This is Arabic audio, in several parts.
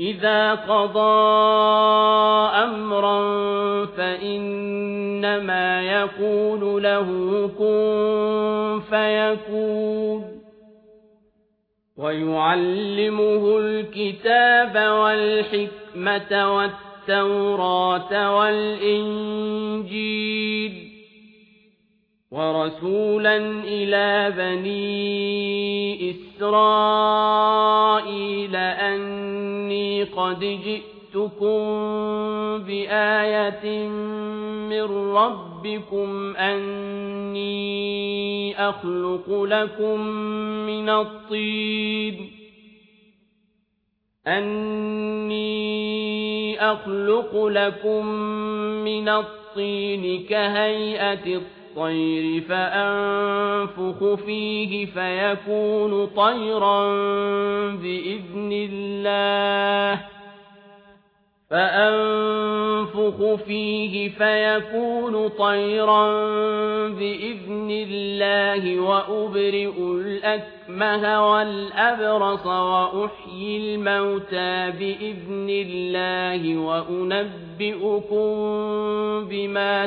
إذا قضى أمرا فإنما يقول له كن فيكون. ويعلمه الكتاب والحكمة والتوراة والإنجيل. ورسولا إلى بني إسرائيل قد جئتكم بآية من ربكم أني أخلق لكم من الطين أني أخلق لكم من الطين كهيئة الطير فأنفخ فيه فيكون طيرا بإذن الله. فأنفخ فيه فيكون طيرا بإذن الله وأبرئ الأكمه والأبرص وأحيي الموتى بإذن الله وأنبئكم بما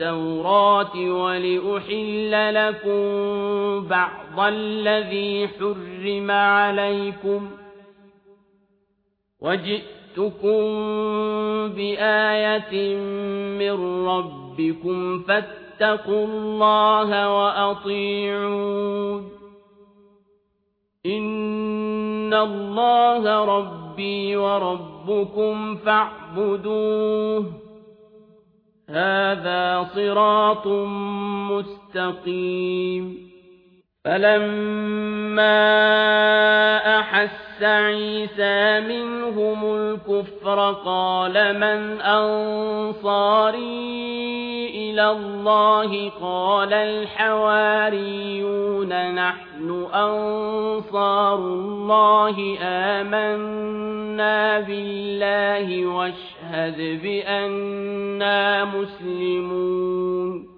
التوراة ولأحل لكم بعض الذي حرم عليكم وجئت جئتكم بآية من ربكم فاتقوا الله وأطيعون إن الله ربي وربكم فاعبدوه هذا صراط مستقيم. فلما أحس عيسى منهم الكفر قال من أنصاري إلى الله قال الحواريون نحن أنصار الله آمنا بالله واشهد بأننا مسلمون